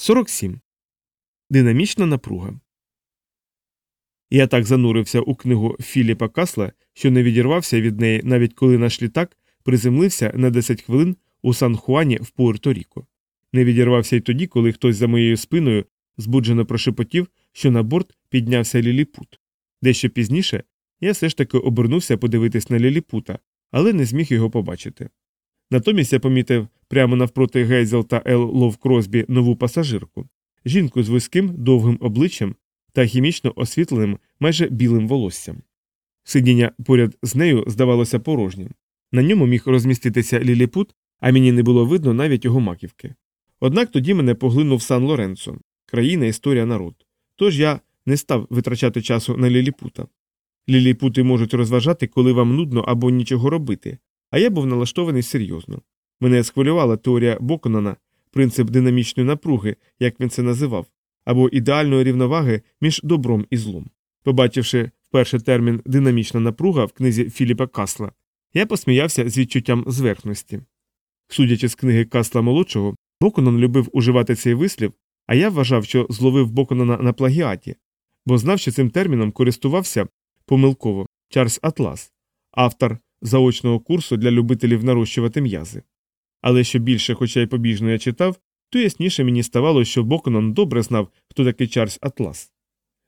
47. Динамічна напруга. Я так занурився у книгу Філіпа Касла, що не відірвався від неї, навіть коли наш літак приземлився на 10 хвилин у Сан-Хуані в Пуерто-Ріко. Не відірвався й тоді, коли хтось за моєю спиною збуджено прошепотів, що на борт піднявся ліліпут. Дещо пізніше я все ж таки обернувся подивитись на ліліпута, але не зміг його побачити. Натомість я помітив прямо навпроти Гейзел та Ел Лов Кросбі нову пасажирку жінку з вузьким довгим обличчям та хімічно освітленим майже білим волоссям. Сидіння поряд з нею здавалося порожнім. На ньому міг розміститися ліліпут, а мені не було видно навіть його маківки. Однак тоді мене поглинув Сан Лоренцо країна, історія, народ. Тож я не став витрачати часу на ліліпута. Ліліпути можуть розважати, коли вам нудно або нічого робити, а я був налаштований серйозно. Мене схвилювала теорія Боконана, принцип динамічної напруги, як він це називав, або ідеальної рівноваги між добром і злом. Побачивши вперше термін динамічна напруга в книзі Філіпа Касла, я посміявся з відчуттям зверхності. Судячи з книги Касла молодшого, Боконан любив уживати цей вислів, а я вважав, що зловив Боконана на плагіаті, бо знав, що цим терміном користувався помилково Чарльз Атлас, автор заочного курсу для любителів нарощувати м'язи. Але що більше, хоча й побіжно я читав, то ясніше мені ставало, що Боконон добре знав, хто такий Чарльз Атлас.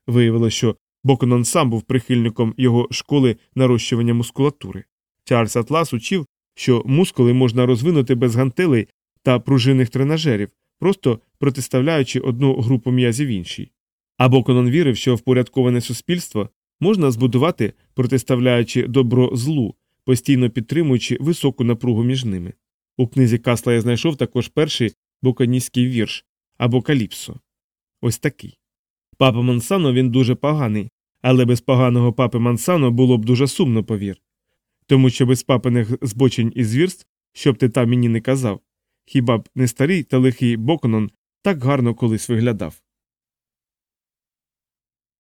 Виявилося, що Боконон сам був прихильником його школи нарощування мускулатури. Чарльз Атлас учив, що мускули можна розвинути без гантелей та пружинних тренажерів, просто протиставляючи одну групу м'язів іншій. А Боконон вірив, що впорядковане суспільство можна збудувати, протиставляючи добро злу, постійно підтримуючи високу напругу між ними. У книзі Касла я знайшов також перший боканійський вірш або каліпсо. Ось такий. Папа Мансано він дуже поганий, але без поганого папи Мансано було б дуже сумно, повір. Тому що без папиних збочень і звірств, щоб ти там мені не казав, хіба б не старий та лихий Боконон так гарно колись виглядав.